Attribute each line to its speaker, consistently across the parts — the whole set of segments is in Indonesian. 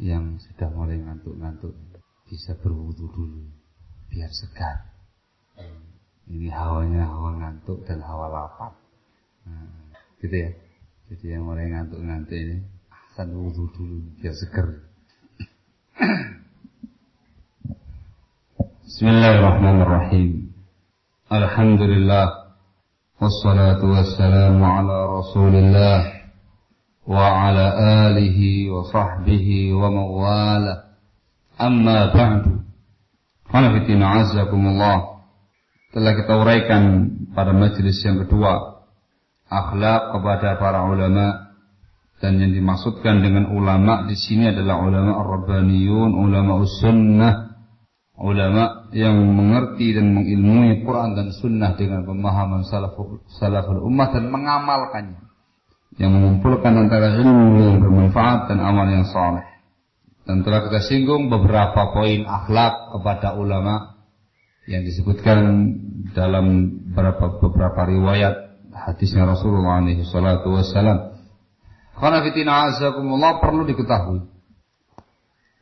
Speaker 1: yang sudah mulai ngantuk-ngantuk bisa berwudu dulu biar segar. Ini hawanya hawa ngantuk dan hawa lapar. Nah, gitu ya. Jadi yang mulai ngantuk-ngantuk ini ahsan wudu dulu biar segar. Bismillahirrahmanirrahim. Alhamdulillah wassalatu wassalamu ala Rasulillah وعلى آله وصحبه ومواله أما بعد Qanafitina azakumullah Telah kita uraikan pada majelis yang kedua Akhlak kepada para ulama Dan yang dimaksudkan dengan ulama di sini adalah ulama ar-rabbaniyun Ulama sunnah Ulama yang mengerti dan mengilmui Quran dan sunnah Dengan pemahaman salaful, salaful ummah Dan mengamalkannya yang mengumpulkan antara ilmu yang bermanfaat dan amal yang saleh. Dan telah kita singgung beberapa poin akhlak kepada ulama yang disebutkan dalam beberapa beberapa riwayat hadisnya Rasulullah wassalam. Karena fitina azakumullah perlu diketahui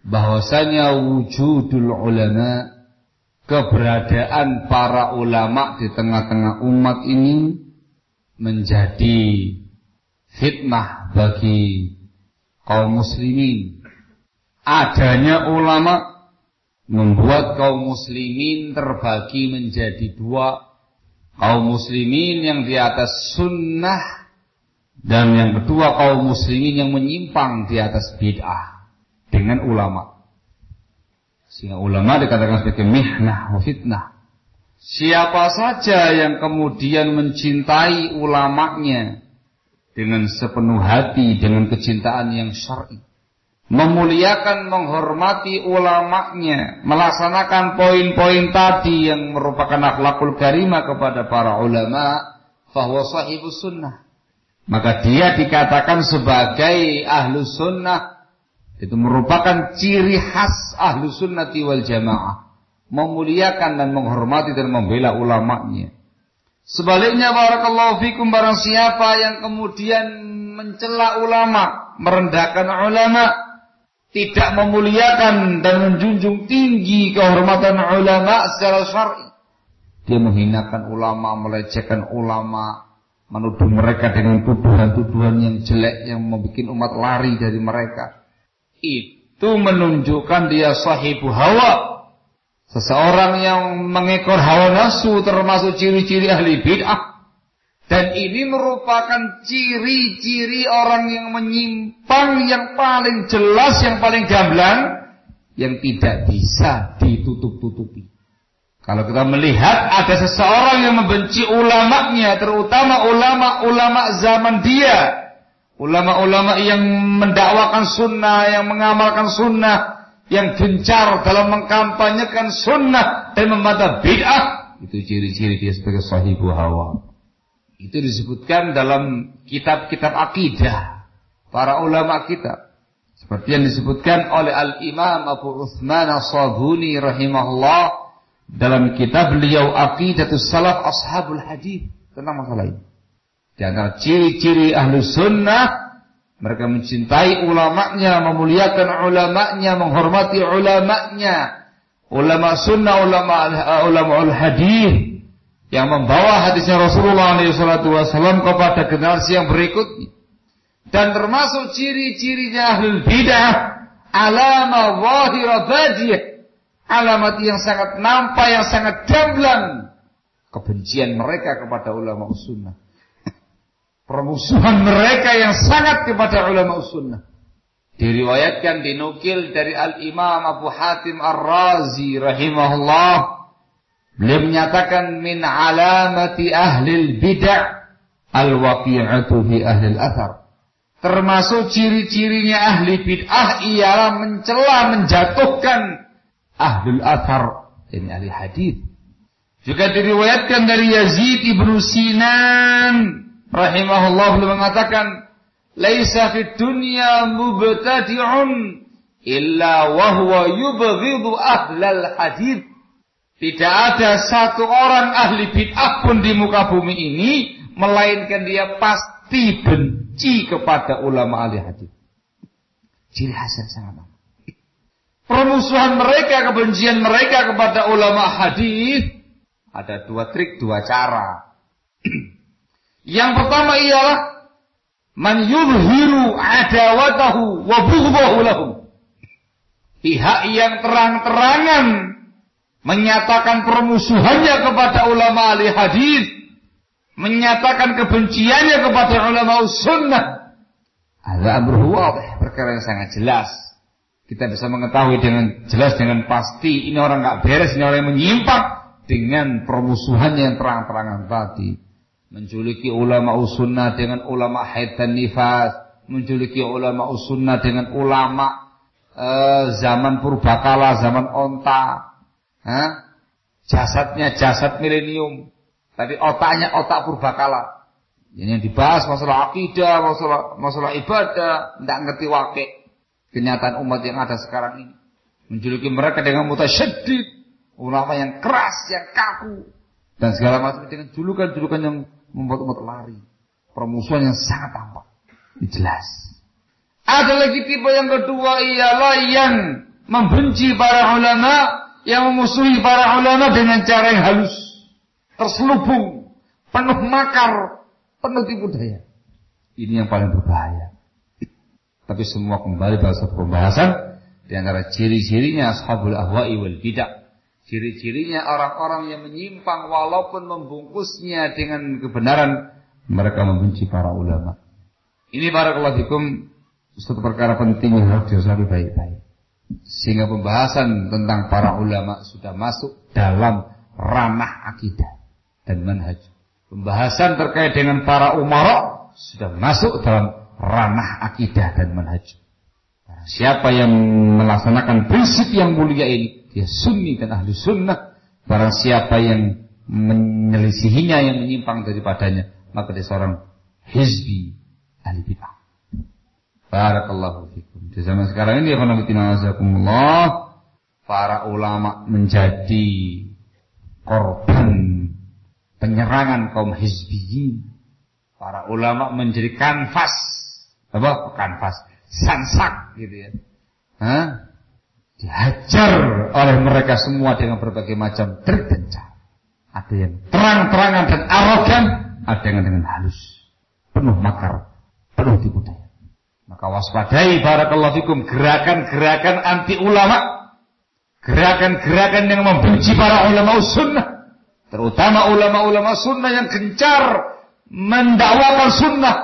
Speaker 1: bahwasanya wujudul ulama keberadaan para ulama di tengah-tengah umat ini menjadi fitnah bagi kaum muslimin. Adanya ulama membuat kaum muslimin terbagi menjadi dua. Kaum muslimin yang di atas sunnah dan yang kedua kaum muslimin yang menyimpang di atas bid'ah dengan ulama. Sehingga ulama dikatakan sebagai mihnah wa fitnah. Siapa saja yang kemudian mencintai ulamanya, dengan sepenuh hati dengan kecintaan yang syar'i. Memuliakan menghormati ulamanya melaksanakan poin-poin tadi yang merupakan akhlakul karimah kepada para ulama bahwa sahibus sunnah. Maka dia dikatakan sebagai ahlu sunnah. Itu merupakan ciri khas ahlu sunnati wal jamaah. Memuliakan dan menghormati dan membela ulamanya Sebaliknya barakallahu fikum barang siapa yang kemudian mencela ulama, merendahkan ulama, tidak memuliakan dan menjunjung tinggi kehormatan ulama secara syar'i. Dia menghinakan ulama, melecehkan ulama, menuduh mereka dengan tuduhan-tuduhan yang jelek yang membuat umat lari dari mereka. Itu menunjukkan dia sahibu hawa, Seseorang yang mengekor hawa nafsu termasuk ciri-ciri ahli bid'ah. Dan ini merupakan ciri-ciri orang yang menyimpang yang paling jelas, yang paling gamblang, yang tidak bisa ditutup-tutupi. Kalau kita melihat ada seseorang yang membenci ulamanya, terutama ulama-ulama zaman dia, ulama-ulama yang mendakwakan sunnah, yang mengamalkan sunnah, yang gencar dalam mengkampanyekan sunnah dan membantah bid'ah itu ciri-ciri dia sebagai sahibu hawa itu disebutkan dalam kitab-kitab akidah para ulama kita seperti yang disebutkan oleh Al-Imam Abu Uthman As-Sabuni rahimahullah dalam kitab beliau Aqidatus Salaf Ashabul Hadis tentang masalah ini. Di antara ciri-ciri ahlu sunnah mereka mencintai ulamanya, memuliakan ulamanya, menghormati ulamanya. Ulama sunnah, ulama ulama al hadis yang membawa hadisnya Rasulullah SAW kepada generasi yang berikutnya. Dan termasuk ciri-cirinya ahlul bidah, alama wahira badiyah. Alamat yang sangat nampak, yang sangat gamblang. Kebencian mereka kepada ulama sunnah permusuhan mereka yang sangat kepada ulama sunnah. Diriwayatkan dinukil dari Al-Imam Abu Hatim Ar-Razi rahimahullah. Beliau menyatakan min alamati ahli bid'ah al-waqi'atu fi ahli al-athar. Termasuk ciri-cirinya ahli bid'ah ialah mencela, menjatuhkan ahli athar. Ini ahli hadis. Juga diriwayatkan dari Yazid ibnu Sinan rahimahullah beliau mengatakan laisa fid dunya mubtadi'un illa wa huwa yubghidu ahlal hadith. Tidak ada satu orang ahli bid'ah pun di muka bumi ini melainkan dia pasti benci kepada ulama ahli hadis ciri khas yang sangat permusuhan mereka, kebencian mereka kepada ulama hadis ada dua trik, dua cara. Yang pertama ialah man yuzhiru adawatahu wa bughdahu lahum. Pihak yang terang-terangan menyatakan permusuhannya kepada ulama ahli hadis, menyatakan kebenciannya kepada ulama sunnah. Ada amruhu perkara yang sangat jelas. Kita bisa mengetahui dengan jelas dengan pasti ini orang nggak beres, ini orang yang menyimpang dengan permusuhannya yang terang-terangan tadi. Menjuluki ulama usunnah dengan ulama haid dan nifas. Menjuluki ulama usunnah dengan ulama eh, zaman purbakala, zaman onta. Hah? Jasadnya jasad milenium. Tapi otaknya otak purbakala. Ini yang dibahas masalah akidah, masalah masalah ibadah, tidak ngerti wakil kenyataan umat yang ada sekarang ini. Menjuluki mereka dengan mutasyadid, ulama yang keras, yang kaku, dan segala macam dengan julukan-julukan yang membuat umat lari. Permusuhan yang sangat tampak. Jelas. Ada lagi tipe yang kedua ialah yang membenci para ulama, yang memusuhi para ulama dengan cara yang halus, terselubung, penuh makar, penuh tipu daya. Ini yang paling berbahaya. Tapi semua kembali pada satu pembahasan di antara ciri-cirinya ashabul ahwa'i wal bidah. Ciri-cirinya orang-orang yang menyimpang walaupun membungkusnya dengan kebenaran mereka membenci para ulama. Ini barakallahu fikum satu perkara penting yang harus dihormati baik-baik. Sehingga pembahasan tentang para ulama sudah masuk dalam ranah akidah dan manhaj. Pembahasan terkait dengan para umara sudah masuk dalam ranah akidah dan manhaj. Siapa yang melaksanakan prinsip yang mulia ini, dia sunni dan ahli sunnah. Barang siapa yang menyelisihinya, yang menyimpang daripadanya, maka dia seorang hizbi ahli bid'ah. Barakallahu fikum. Di zaman sekarang ini, Allah, para ulama menjadi korban penyerangan kaum hizbiyin. Para ulama menjadi kanvas apa kanvas sansak gitu ya Hah? Dihajar oleh mereka semua dengan berbagai macam trik dan cara. Ada yang terang-terangan dan arogan ada yang dengan halus penuh makar penuh tipu daya maka waspadai barakallahu fikum gerakan-gerakan anti ulama gerakan-gerakan yang membenci para ulama sunnah terutama ulama-ulama sunnah yang gencar mendakwakan sunnah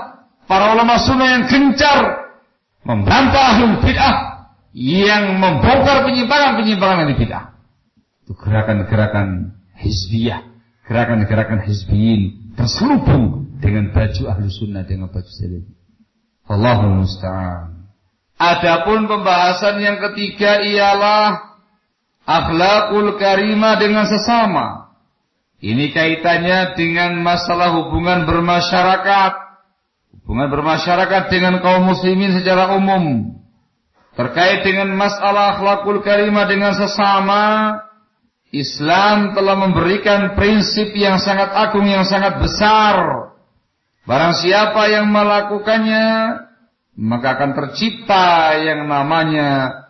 Speaker 1: Para ulama sunnah yang gencar membantah ahlul bid'ah yang membongkar penyimpangan-penyimpangan dari bid'ah. Itu gerakan-gerakan hizbiyah, gerakan-gerakan hizbiyin terselubung dengan baju ahlu sunnah dengan baju salafi. Allahumma musta'an. Adapun pembahasan yang ketiga ialah akhlakul karimah dengan sesama. Ini kaitannya dengan masalah hubungan bermasyarakat hubungan bermasyarakat dengan kaum muslimin secara umum terkait dengan masalah akhlakul karimah dengan sesama Islam telah memberikan prinsip yang sangat agung yang sangat besar barang siapa yang melakukannya maka akan tercipta yang namanya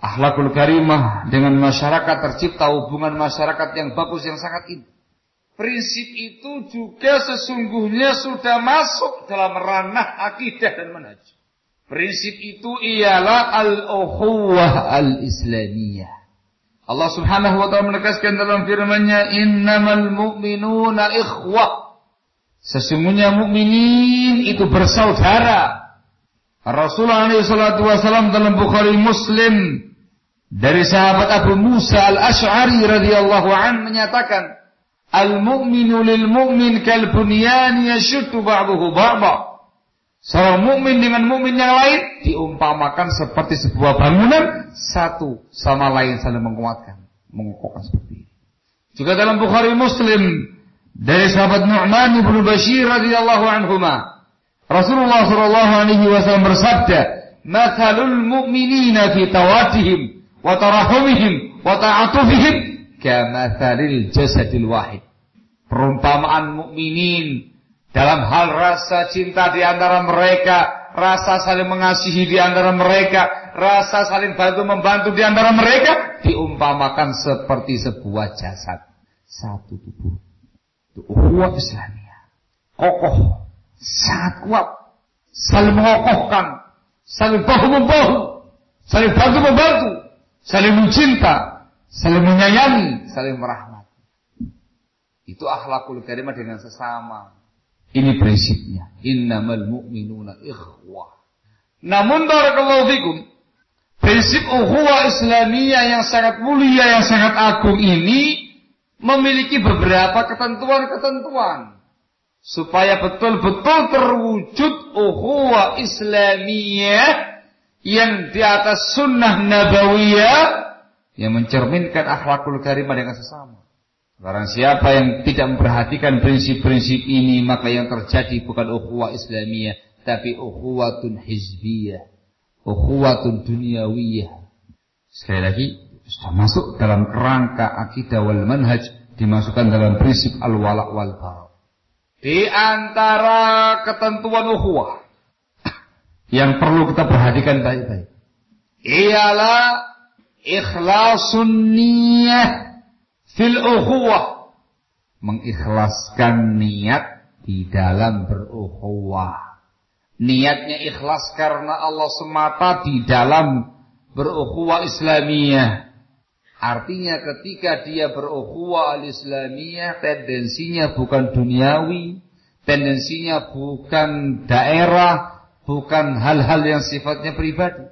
Speaker 1: akhlakul karimah dengan masyarakat tercipta hubungan masyarakat yang bagus yang sangat indah prinsip itu juga sesungguhnya sudah masuk dalam ranah akidah dan manhaj. Prinsip itu ialah al-ukhuwah al-islamiyah. Allah Subhanahu wa taala menegaskan dalam firman-Nya, "Innamal mu'minuna ikhwah." Sesungguhnya mukminin itu bersaudara. Rasulullah SAW dalam Bukhari Muslim dari sahabat Abu Musa al-Ash'ari radhiyallahu an menyatakan, Al-mu'minu lil mu'min kal bunyan yashuddu ba'dahu ba'dha. Seorang mukmin dengan mukmin yang lain diumpamakan seperti sebuah bangunan satu sama lain saling menguatkan, mengukuhkan seperti ini. Juga dalam Bukhari Muslim dari sahabat Nu'man bin Bashir radhiyallahu anhuma Rasulullah sallallahu alaihi wasallam bersabda, "Mathalul mu'minina fi tawadihim wa tarahumihim wa ta'atufihim kamathalil jasadil wahid. Perumpamaan mukminin dalam hal rasa cinta di antara mereka, rasa saling mengasihi di antara mereka, rasa saling bantu membantu di antara mereka diumpamakan seperti sebuah jasad satu tubuh. Itu ukhuwah Islamiyah. Kokoh, sangat kuat, saling mengokohkan, saling bahu membahu, saling bantu membantu, saling mencinta, saling menyayangi, saling merahmat. Itu akhlakul karimah dengan sesama. Ini prinsipnya. Innamal mu'minuna ikhwah. Namun barakallahu fikum, prinsip ukhuwah Islamiyah yang sangat mulia, yang sangat agung ini memiliki beberapa ketentuan-ketentuan supaya betul-betul terwujud ukhuwah Islamiyah yang di atas sunnah nabawiyah yang mencerminkan akhlakul karimah dengan sesama. Barang siapa yang tidak memperhatikan prinsip-prinsip ini, maka yang terjadi bukan ukhuwah Islamiyah, tapi ukhuwatun hizbiyah, ukhuwatun dunyawiyah. Sekali lagi, sudah masuk dalam kerangka akidah wal manhaj, dimasukkan dalam prinsip al-wala wal bara. Di antara ketentuan ukhuwah yang perlu kita perhatikan baik-baik ialah ikhlasun niyah fil ukhuwah mengikhlaskan niat di dalam berukhuwah. Niatnya ikhlas karena Allah semata di dalam berukhuwah Islamiyah. Artinya ketika dia berukhuwah al-Islamiyah tendensinya bukan duniawi, tendensinya bukan daerah, bukan hal-hal yang sifatnya pribadi.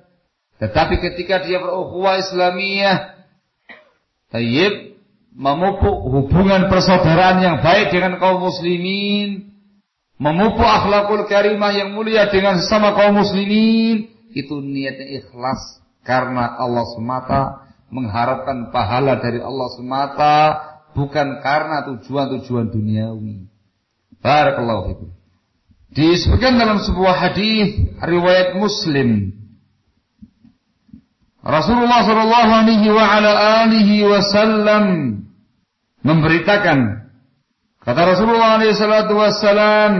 Speaker 1: Tetapi ketika dia berukhuwah Islamiyah, tayyib memupuk hubungan persaudaraan yang baik dengan kaum muslimin, memupuk akhlakul karimah yang mulia dengan sesama kaum muslimin, itu niatnya ikhlas karena Allah semata, mengharapkan pahala dari Allah semata, bukan karena tujuan-tujuan duniawi. Barakallahu fikum. Disebutkan dalam sebuah hadis riwayat Muslim Rasulullah sallallahu alaihi wa ala alihi wasallam memberitakan. Kata Rasulullah SAW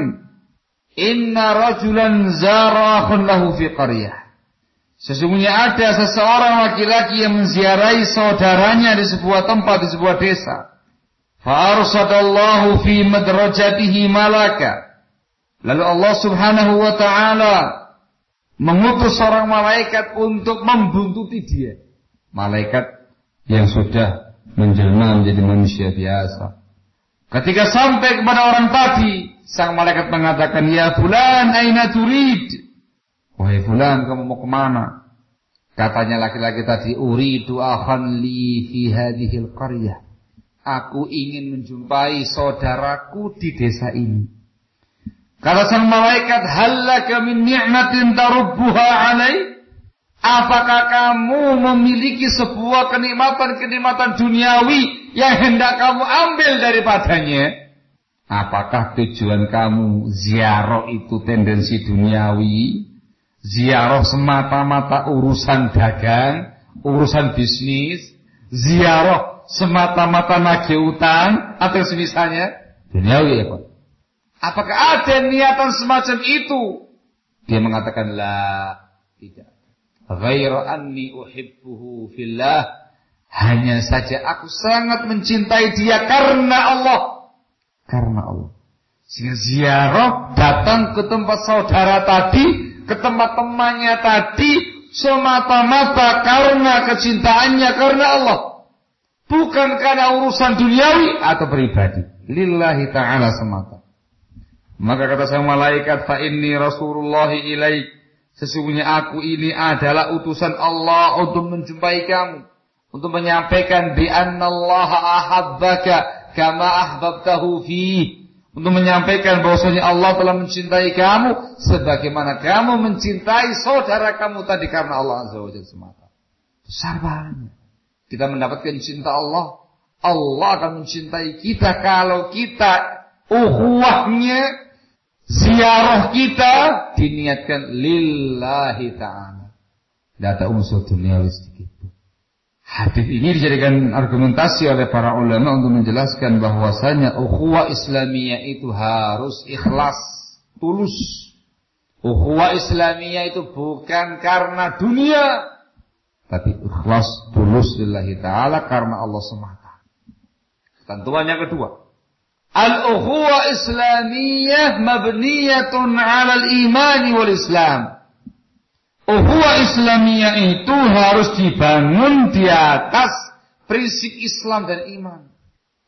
Speaker 1: inna rajulan zara akhun lahu fi qaryah. Sesungguhnya ada seseorang laki-laki yang menziarahi saudaranya di sebuah tempat di sebuah desa. Fa arsadallahu fi madrajatihi malaka. Lalu Allah Subhanahu wa taala mengutus seorang malaikat untuk membuntuti dia. Malaikat yang sudah menjelma menjadi manusia biasa. Ketika sampai kepada orang tadi, sang malaikat mengatakan, Ya fulan, aina turid? Wahai fulan, kamu mau ke mana? Katanya laki-laki tadi, Uridu akhan li fi hadihil qaryah. Aku ingin menjumpai saudaraku di desa ini. Kata sang malaikat, Hallaka min ni'matin tarubbuha alaih? Apakah kamu memiliki sebuah kenikmatan-kenikmatan duniawi yang hendak kamu ambil daripadanya? Apakah tujuan kamu ziarah itu tendensi duniawi? Ziarah semata-mata urusan dagang, urusan bisnis, ziarah semata-mata nagih utang atau semisalnya duniawi ya Pak. Apakah ada niatan semacam itu? Dia mengatakan lah, tidak ghaira anni uhibbuhu fillah. Hanya saja aku sangat mencintai dia karena Allah. Karena Allah. Sehingga ziarah datang ke tempat saudara tadi ke tempat temannya tadi semata-mata karena kecintaannya karena Allah. Bukan karena urusan duniawi atau pribadi. Lillahi ta'ala semata. Maka kata sang malaikat fa inni rasulullahi ilaik Sesungguhnya aku ini adalah utusan Allah untuk menjumpai kamu. Untuk menyampaikan bi Allah ahabbaka kama ahbabtahu fi. Untuk menyampaikan bahwasanya Allah telah mencintai kamu sebagaimana kamu mencintai saudara kamu tadi karena Allah Azza wa Jalla semata. Besar banget. Kita mendapatkan cinta Allah. Allah akan mencintai kita kalau kita uhuwahnya ziarah kita diniatkan lillahi ta'ala. Tidak ada unsur duniawi sedikit. Hadis ini dijadikan argumentasi oleh para ulama untuk menjelaskan bahwasanya ukhuwah Islamiyah itu harus ikhlas, tulus. Ukhuwah Islamiyah itu bukan karena dunia, tapi ikhlas tulus lillahi taala karena Allah semata. Ketentuan yang kedua, al-ukhuwah islamiyah mabniyatun 'ala al-iman wal Islam. Ukhuwah islamiyah itu harus dibangun di atas prinsip Islam dan iman.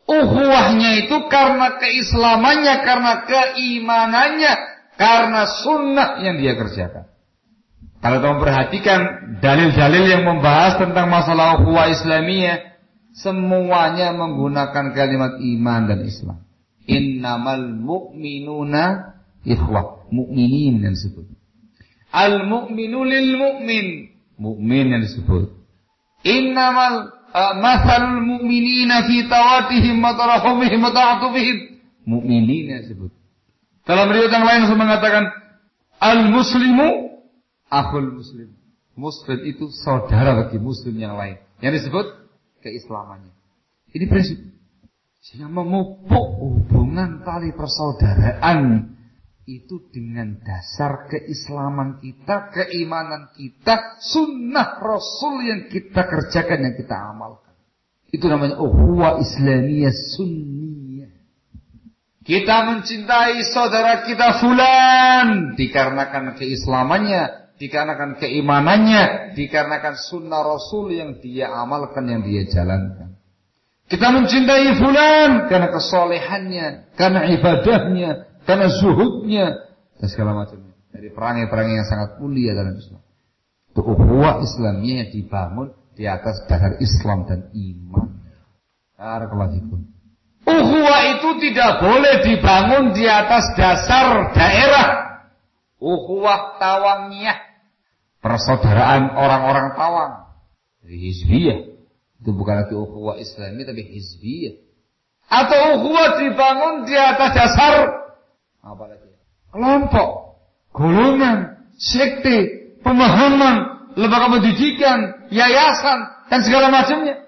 Speaker 1: Ukhuwahnya itu karena keislamannya, karena keimanannya, karena sunnah yang dia kerjakan. Kalau kamu perhatikan dalil-dalil yang membahas tentang masalah ukhuwah Islamiyah, semuanya menggunakan kalimat iman dan Islam. Innamal mu'minuna ikhwah. Mu'minin yang disebut. Al mu'minu lil mu'min. Mu'min yang disebut. Innamal uh, mathalul mu'minina fi tawatihim wa tarahumihim wa ta'atufihim. Mu'minin yang disebut. Dalam riwayat yang lain saya mengatakan al muslimu akhul muslim. Muslim itu saudara bagi muslim yang lain. Yang disebut keislamannya. Ini prinsip. Sehingga memupuk hubungan tali persaudaraan itu dengan dasar keislaman kita, keimanan kita, sunnah Rasul yang kita kerjakan, yang kita amalkan. Itu namanya uhwa Islamiyah sunniyah. Kita mencintai saudara kita fulan dikarenakan keislamannya, dikarenakan keimanannya, dikarenakan sunnah Rasul yang dia amalkan, yang dia jalankan. Kita mencintai fulan karena kesolehannya, karena ibadahnya, karena zuhudnya, dan segala macamnya. Dari perangai-perangai yang sangat mulia dalam Islam. Itu Islamnya yang dibangun di atas dasar Islam dan iman. Barakallahu Ukhuwah itu tidak boleh dibangun di atas dasar daerah. Ukhuwah tawangiyah persaudaraan orang-orang tawang hizbiyah itu bukan lagi ukhuwah islami tapi hizbiyah. Atau ukhuwah dibangun di atas dasar apa lagi kelompok golongan sekte pemahaman lembaga pendidikan yayasan dan segala macamnya.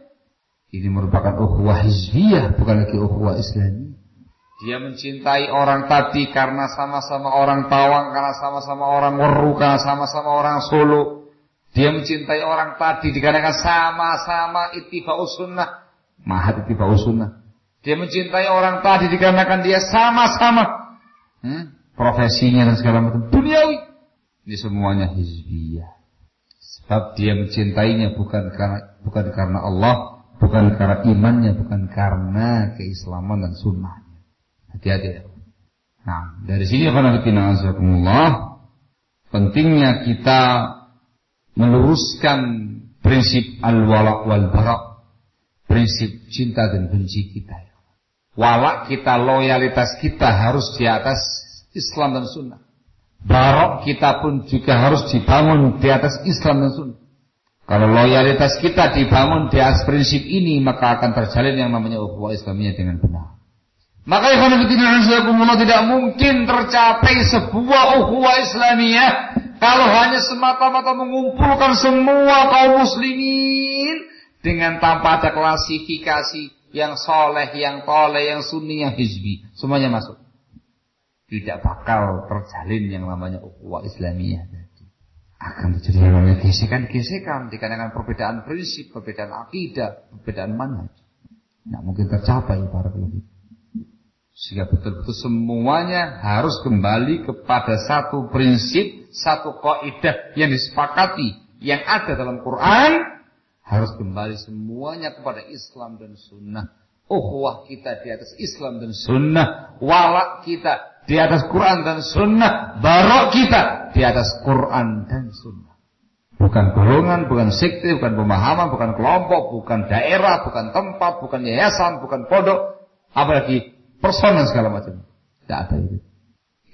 Speaker 1: Ini merupakan ukhuwah hizbiyah bukan lagi ukhuwah islami. Dia mencintai orang tadi karena sama-sama orang Tawang, karena sama-sama orang Weru, karena sama-sama orang Solo. Dia mencintai orang tadi dikarenakan sama-sama ittifaqus sunnah. Mahat ittifaqus sunnah. Dia mencintai orang tadi dikarenakan dia sama-sama hmm, profesinya dan segala macam duniawi. Ini semuanya hizbiyah. Sebab dia mencintainya bukan karena bukan karena Allah, bukan karena imannya, bukan karena keislaman dan sunnah. Hati-hati. Nah, dari sini Allah pentingnya kita meluruskan prinsip al-wala wal bara, prinsip cinta dan benci kita. Wala kita, loyalitas kita harus di atas Islam dan Sunnah. Barok kita pun juga harus dibangun di atas Islam dan Sunnah. Kalau loyalitas kita dibangun di atas prinsip ini, maka akan terjalin yang namanya ukhuwah Islamiyah dengan benar. Maka ikhwanullah tidak mungkin tercapai sebuah ukhuwah Islamiyah kalau hanya semata-mata mengumpulkan semua kaum muslimin dengan tanpa ada klasifikasi yang soleh, yang toleh, yang sunni, yang hizbi. Semuanya masuk. Tidak bakal terjalin yang namanya ukhuwah Islamiyah. Akan terjadi yang namanya gesekan-gesekan dikarenakan perbedaan prinsip, perbedaan akidah, perbedaan manhaj. Tidak mungkin tercapai para lebih. Sehingga betul-betul semuanya harus kembali kepada satu prinsip, satu kaidah yang disepakati yang ada dalam Quran harus kembali semuanya kepada Islam dan Sunnah. Uhwah kita di atas Islam dan Sunnah, walak kita di atas Quran dan Sunnah, barok kita di atas Quran dan Sunnah. Bukan golongan, bukan sekte, bukan pemahaman, bukan kelompok, bukan daerah, bukan tempat, bukan yayasan, bukan pondok, apalagi personal segala macam. Tidak ada itu.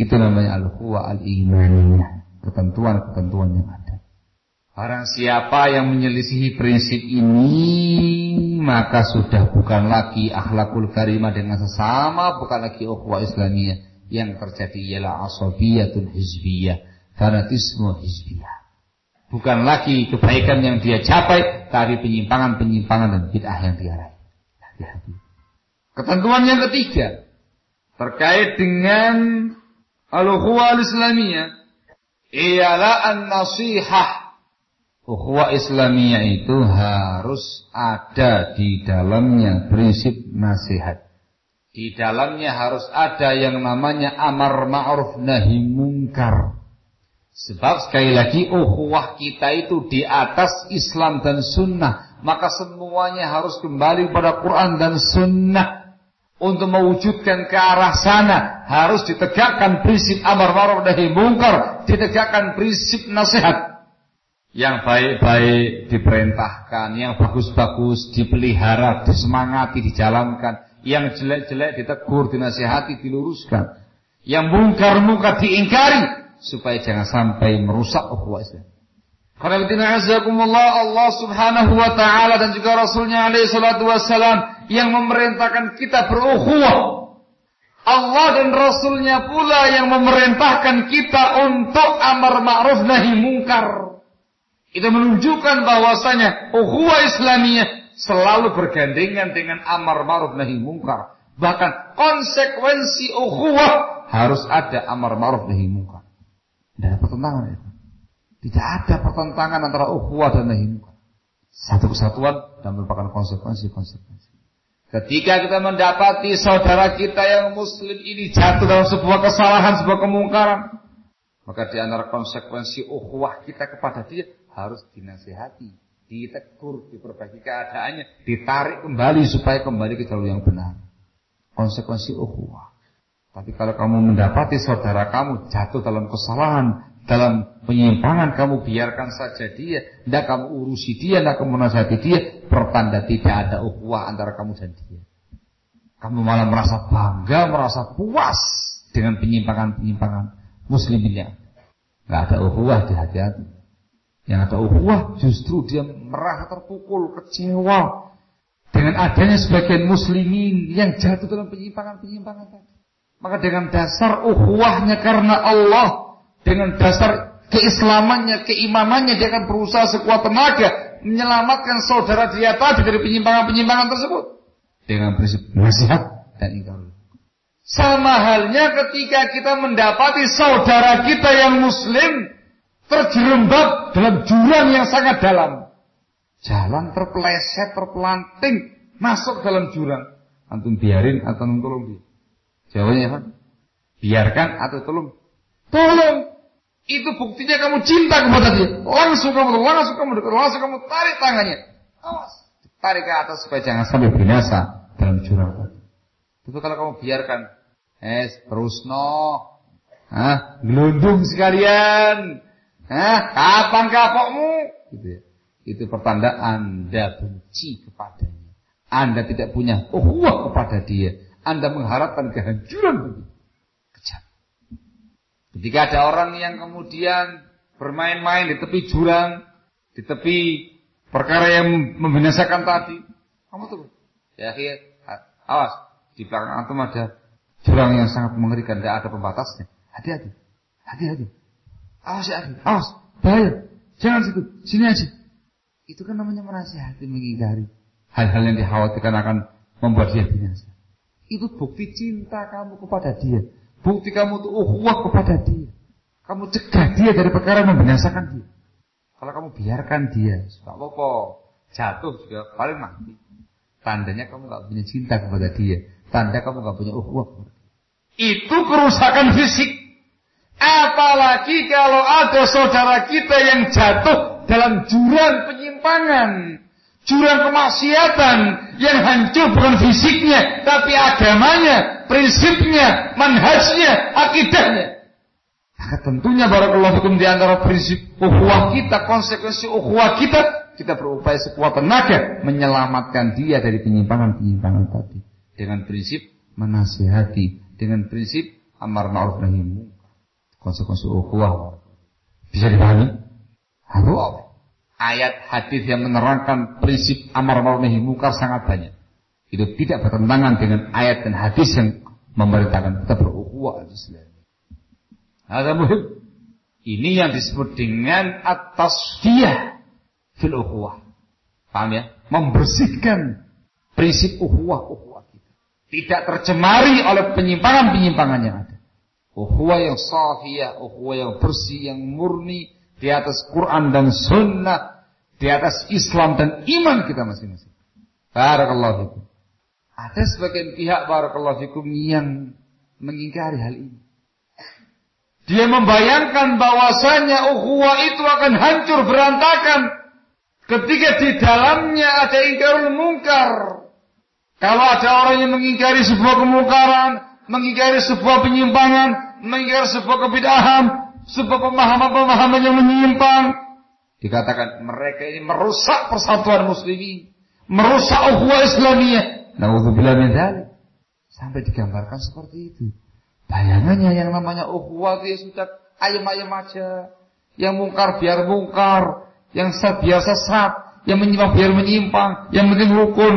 Speaker 1: Itu namanya al-huwa al-imaniyah. Ketentuan-ketentuan yang ada. Barang siapa yang menyelisihi prinsip ini, maka sudah bukan lagi akhlakul karimah dengan sesama, bukan lagi ukhuwah islamiyah. Yang terjadi ialah asabiyatul hizbiyah, fanatisme hizbiyah. Bukan lagi kebaikan yang dia capai, tapi penyimpangan-penyimpangan dan bid'ah yang dia raih. Hati-hati. Ketentuan yang ketiga terkait dengan al-ukhuwah al-islamiyah ialah an-nasihah Ukhuwah Islamiyah itu harus ada di dalamnya prinsip nasihat. Di dalamnya harus ada yang namanya amar ma'ruf nahi mungkar. Sebab sekali lagi ukhuwah kita itu di atas Islam dan sunnah. Maka semuanya harus kembali pada Quran dan sunnah. Untuk mewujudkan ke arah sana harus ditegakkan prinsip amar ma'ruf nahi mungkar, ditegakkan prinsip nasihat. Yang baik-baik diperintahkan, yang bagus-bagus dipelihara, disemangati, dijalankan. Yang jelek-jelek ditegur, dinasihati, diluruskan. Yang mungkar-mungkar diingkari supaya jangan sampai merusak ukhuwah Islam. Karena Allah Subhanahu wa taala dan juga Rasulnya alaihi salatu wassalam yang memerintahkan kita berukhuwah. Allah dan Rasulnya pula yang memerintahkan kita untuk amar ma'ruf nahi mungkar. Itu menunjukkan bahwasanya ukhuwah Islamiyah selalu bergandengan dengan amar ma'ruf nahi mungkar. Bahkan konsekuensi ukhuwah harus ada amar ma'ruf nahi mungkar. Tidak ada pertentangan itu. Tidak ada pertentangan antara ukhuwah dan nahi mungkar. Satu kesatuan dan merupakan konsekuensi-konsekuensi. Ketika kita mendapati saudara kita yang muslim ini jatuh dalam sebuah kesalahan, sebuah kemungkaran, maka di antara konsekuensi ukhuwah kita kepada dia harus dinasihati, ditegur, diperbaiki keadaannya, ditarik kembali supaya kembali ke jalur yang benar. Konsekuensi ukhuwah. Tapi kalau kamu mendapati saudara kamu jatuh dalam kesalahan, dalam penyimpangan, kamu biarkan saja dia, tidak kamu urusi dia, tidak kamu nasihati dia, pertanda tidak ada ukhuwah antara kamu dan dia. Kamu malah merasa bangga, merasa puas dengan penyimpangan-penyimpangan muslimnya. Gak ada ukhuwah di hati-hati. Yang ada ukhuwah justru dia merasa terpukul, kecewa dengan adanya sebagian muslimin yang jatuh dalam penyimpangan-penyimpangan tadi. Maka dengan dasar ukhuwahnya karena Allah, dengan dasar keislamannya, keimamannya dia akan berusaha sekuat tenaga menyelamatkan saudara dia tadi dari penyimpangan-penyimpangan tersebut dengan prinsip nasihat dan ingkar. Sama halnya ketika kita mendapati saudara kita yang muslim terjerembab dalam jurang yang sangat dalam. Jalan terpeleset, terpelanting, masuk dalam jurang. Antum biarin atau tolong dia. Jawabannya apa? Biarkan atau tolong. Tolong. Itu buktinya kamu cinta kepada dia. Langsung kamu, langsung kamu dekat, langsung kamu tarik tangannya. Awas. Tarik ke atas supaya jangan sampai binasa dalam jurang tadi. Itu kalau kamu biarkan. Eh, terus no. Ah, gelundung sekalian. Hah? Kapan kapokmu? Gitu ya. Itu pertanda Anda benci kepadanya. Anda tidak punya ukhuwah kepada dia. Anda mengharapkan kehancuran Kejam. Ketika ada orang yang kemudian bermain-main di tepi jurang, di tepi perkara yang membinasakan tadi, kamu tuh ya awas di belakang antum ada jurang yang sangat mengerikan, tidak ada pembatasnya. Hati-hati, hati-hati. Awas ya awas, bahaya. Jangan situ, sini aja. Itu kan namanya menasihati, mengingkari. Hal-hal yang dikhawatirkan akan membuat dia binasa. Itu bukti cinta kamu kepada dia. Bukti kamu tuh uhuwah kepada dia. Kamu cegah dia dari perkara yang membinasakan dia. Kalau kamu biarkan dia, gak apa-apa. Jatuh juga paling mati. Tandanya kamu gak punya cinta kepada dia. Tanda kamu gak punya uhuwah. Itu kerusakan fisik. Apalagi kalau ada saudara kita yang jatuh dalam jurang penyimpangan, jurang kemaksiatan yang hancur bukan fisiknya, tapi agamanya, prinsipnya, manhajnya, akidahnya. Maka tentunya barakallahu fikum di antara prinsip ukhuwah kita, konsekuensi ukhuwah kita, kita berupaya sekuat tenaga menyelamatkan dia dari penyimpangan-penyimpangan tadi dengan prinsip menasihati, dengan prinsip amar ma'ruf nahi konsekuensi ukhuwah. Bisa dipahami? Harus. Ayat hadis yang menerangkan prinsip amar ma'ruf nahi munkar sangat banyak. Itu tidak bertentangan dengan ayat dan hadis yang memerintahkan kita berukhuwah Islam. Ada muhim. Ini yang disebut dengan atas dia fil ukhuwah. Paham ya? Membersihkan prinsip ukhuwah ukhuwah kita. Tidak tercemari oleh penyimpangan-penyimpangan yang ada. Ukhuwah yang safiyah, ukhuwah yang bersih, yang murni di atas Quran dan Sunnah di atas Islam dan iman kita masing-masing. Barakallahu. Ada sebagian pihak barakallahu fikum yang mengingkari hal ini. Dia membayangkan bahwasanya ukhuwah itu akan hancur berantakan ketika di dalamnya ada ingkarul mungkar. Kalau ada orang yang mengingkari sebuah kemungkaran, mengingkari sebuah penyimpangan, mengingkari sebuah kebidahan, sebuah pemahaman-pemahaman yang menyimpang, dikatakan mereka ini merusak persatuan muslimin, merusak ukhuwah Islamiyah. Nauzubillah min dzalik. Sampai digambarkan seperti itu. Bayangannya yang namanya ukhuwah ya sudah ayam-ayam aja. Yang mungkar biar mungkar, yang sesat biar sesat, yang menyimpang biar menyimpang, yang penting rukun.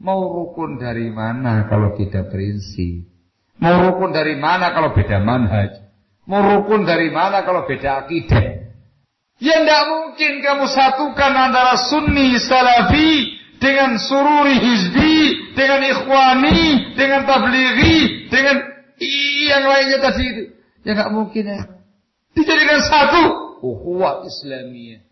Speaker 1: Mau rukun dari mana kalau tidak prinsip? Mau rukun dari mana kalau beda manhaj? Mau rukun dari mana kalau beda akidah? Ya tidak mungkin kamu satukan antara sunni salafi dengan sururi hizbi, dengan ikhwani, dengan tablighi, dengan yang lainnya tadi itu. Ya nggak mungkin ya. Dijadikan satu. Ukhuwah Islamiyah.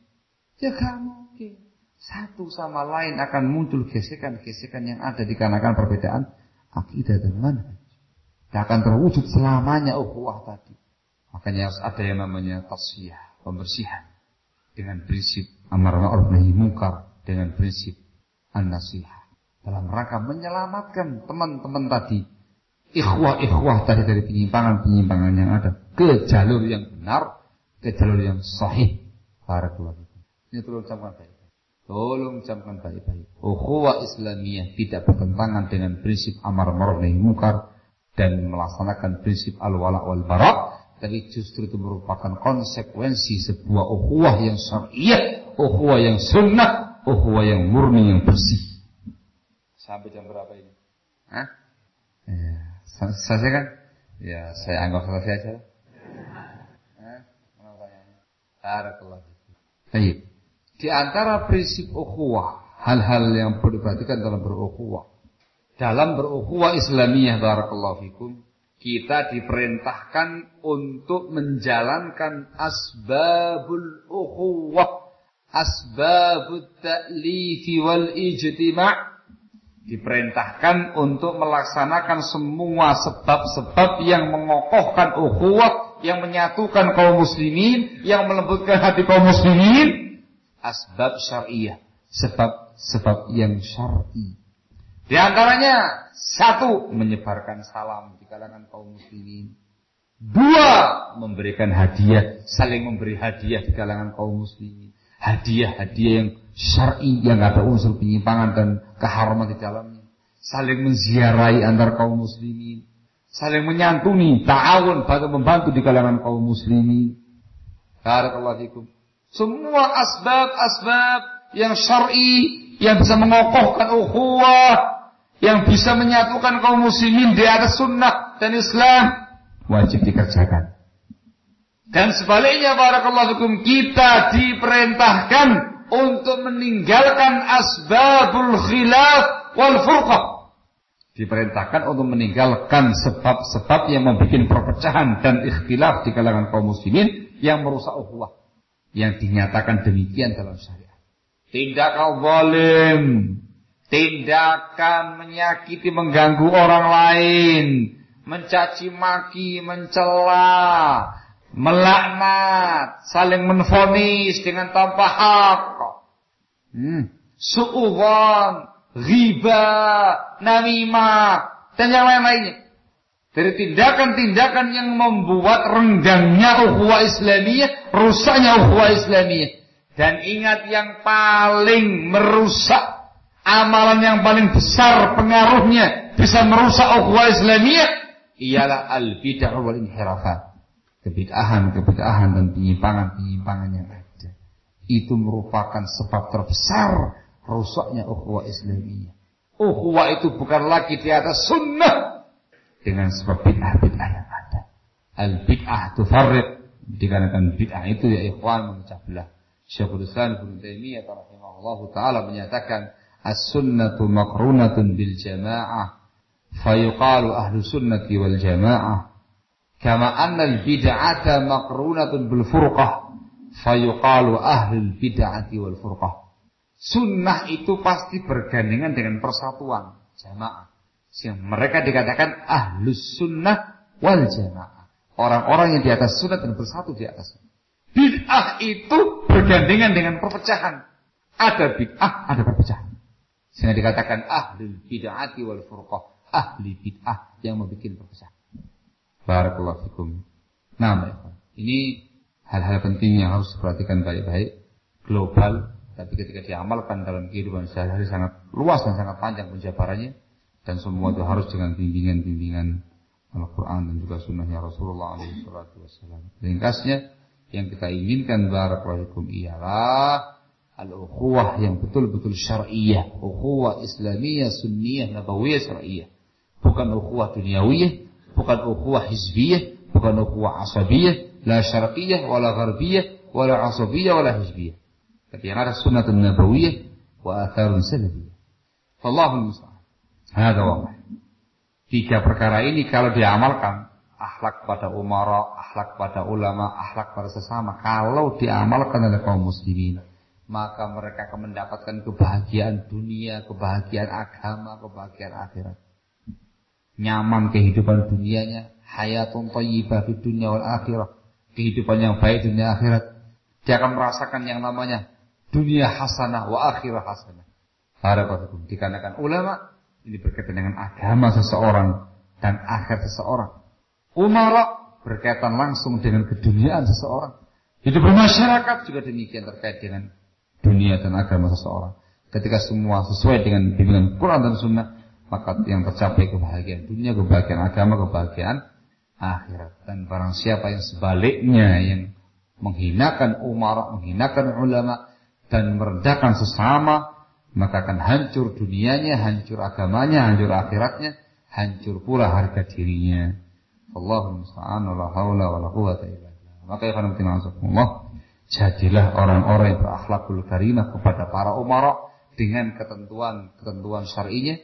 Speaker 1: Ya nggak mungkin. Satu sama lain akan muncul gesekan-gesekan yang ada dikarenakan perbedaan akidah dan manhaj. Tidak akan terwujud selamanya ukhuwah tadi. Makanya harus ada yang namanya tasfiyah, pembersihan. Dengan prinsip amar ma'ruf nahi munkar, dengan prinsip an-nasihah. Dalam rangka menyelamatkan teman-teman tadi. Ikhwah-ikhwah tadi dari penyimpangan-penyimpangan yang ada. Ke jalur yang benar. Ke jalur yang sahih. Barakallahu Ini tolong camkan baik-baik. Tolong camkan baik-baik. Ukhuwah Islamiyah tidak bertentangan dengan prinsip amar ma'ruf nahi munkar dan melaksanakan prinsip al-wala wal bara tapi justru itu merupakan konsekuensi sebuah ukhuwah yang syariah, ukhuwah yang sunnah, uhwa yang murni yang bersih. Sampai jam berapa ini? Hah? Ya, selesai kan? Ya, saya anggap selesai aja. Hah? Mana pertanyaannya? Barakallah. Baik. Di antara prinsip ukhuwah, hal-hal yang perlu diperhatikan dalam berukhuwah. Dalam berukhuwah Islamiyah barakallahu fikum, kita diperintahkan untuk menjalankan asbabul ukhuwah asbabut ta'lifi wal ijtima' diperintahkan untuk melaksanakan semua sebab-sebab yang mengokohkan ukhuwah, yang menyatukan kaum muslimin, yang melembutkan hati kaum muslimin, asbab syariah, sebab-sebab yang syar'i. Di antaranya satu menyebarkan salam di kalangan kaum muslimin. Dua memberikan hadiah, saling memberi hadiah di kalangan kaum muslimin hadiah-hadiah yang syar'i yang ada unsur penyimpangan dan keharaman di dalamnya. Saling menziarahi antar kaum muslimin, saling menyantuni, ta'awun, bantu membantu di kalangan kaum muslimin. Barakallahu fikum. Semua asbab-asbab yang syar'i yang bisa mengokohkan ukhuwah, yang bisa menyatukan kaum muslimin di atas sunnah dan Islam wajib dikerjakan. Dan sebaliknya barakallahu fikum kita diperintahkan untuk meninggalkan asbabul khilaf wal furqah. Diperintahkan untuk meninggalkan sebab-sebab yang membuat perpecahan dan ikhtilaf di kalangan kaum muslimin yang merusak ukhuwah. Yang dinyatakan demikian dalam syariat. Tindakan zalim, tindakan menyakiti mengganggu orang lain, mencaci maki, mencela, melaknat, saling menfonis dengan tanpa hak. Hmm. Riba, namimah, dan yang lain-lainnya. Dari tindakan-tindakan yang membuat renggangnya ukhuwah Islamiyah, rusaknya ukhuwah Islamiyah. Dan ingat yang paling merusak amalan yang paling besar pengaruhnya bisa merusak ukhuwah Islamiyah ialah al-bid'ah wal inhirafat kebid'ahan-kebid'ahan dan penyimpangan-penyimpangan yang ada. Itu merupakan sebab terbesar rusaknya ukhuwah Islamiyah. Ukhuwah itu bukan lagi di atas sunnah dengan sebab bid'ah-bid'ah yang ada. Al-bid'ah tufarriq dikarenakan bid'ah itu ya ikhwan memecah belah. Syekhul Islam Ibnu Taimiyah rahimahullahu taala menyatakan as-sunnatu maqrunatun bil jamaah fayuqalu ahlu sunnati wal jamaah Kama annal bid'ata maqrunatun bil furqah fayuqalu ahlul bid'ati wal furqah. Sunnah itu pasti bergandengan dengan persatuan jamaah. Yang mereka dikatakan ahlus sunnah wal jamaah. Orang-orang yang di atas sunnah dan bersatu di atas. Bid'ah itu bergandengan dengan perpecahan. Ada bid'ah, ada perpecahan. Sehingga dikatakan ahlul bid'ati wal furqah. Ahli bid'ah yang membuat perpecahan. Barakallahu fikum. Nah, ini hal-hal penting yang harus diperhatikan baik-baik. Global, tapi ketika diamalkan dalam kehidupan sehari-hari sangat luas dan sangat panjang penjabarannya. Dan semua itu harus dengan bimbingan-bimbingan Al-Quran dan juga sunnahnya Rasulullah SAW. Ringkasnya, yang kita inginkan barakallahu ialah al-ukhuwah yang betul-betul syar'iyah, ukhuwah islamiyah, sunniyah, nabawiyah, syar'iyah. Bukan ukhuwah dunyawiyah, bukan ukhuwah hizbiyah, bukan ukhuwah asabiyah, la syarqiyah, wala gharbiyah, wala asabiyah, wala hizbiyah. Tapi yang ada sunnatun nabawiyah wa atharun salafiyah. Allahul musta'an. Hada. Tiga perkara ini kalau diamalkan, akhlak pada umara, akhlak pada ulama, akhlak pada sesama, kalau diamalkan oleh kaum muslimin, maka mereka akan mendapatkan kebahagiaan dunia, kebahagiaan agama, kebahagiaan akhirat. Nyaman kehidupan dunianya, hayatun thayyibah di dunia wal akhirah. Kehidupan yang baik dunia akhirat. Dia akan merasakan yang namanya dunia hasanah wa akhirah hasanah. Barakallahu Dikarenakan ulama ini berkaitan dengan agama seseorang dan akhir seseorang. Umara berkaitan langsung dengan keduniaan seseorang. Hidup bermasyarakat juga demikian terkait dengan dunia dan agama seseorang. Ketika semua sesuai dengan bimbingan Quran dan Sunnah, maka yang tercapai kebahagiaan dunia, kebahagiaan agama, kebahagiaan akhirat. Dan barang siapa yang sebaliknya yang menghinakan umara, menghinakan ulama, dan merendahkan sesama, maka akan hancur dunianya, hancur agamanya, hancur akhiratnya, hancur pula harga dirinya. Allahumma musta'an wa la quwwata illa. Maka ya jadilah orang-orang yang berakhlakul karimah kepada para umara dengan ketentuan-ketentuan syar'inya.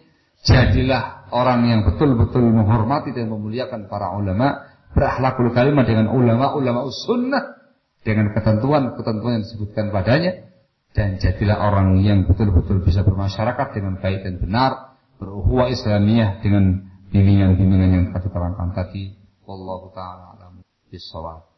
Speaker 1: Jadilah orang yang betul-betul menghormati dan memuliakan para ulama, berakhlakul karimah dengan ulama-ulama sunnah dengan ketentuan-ketentuan yang disebutkan padanya dan jadilah orang yang betul-betul bisa bermasyarakat dengan baik dan benar, beruhuwah Islamiyah dengan bimbingan-bimbingan yang tadi terangkan tadi. Wallahu taala alam bisawab.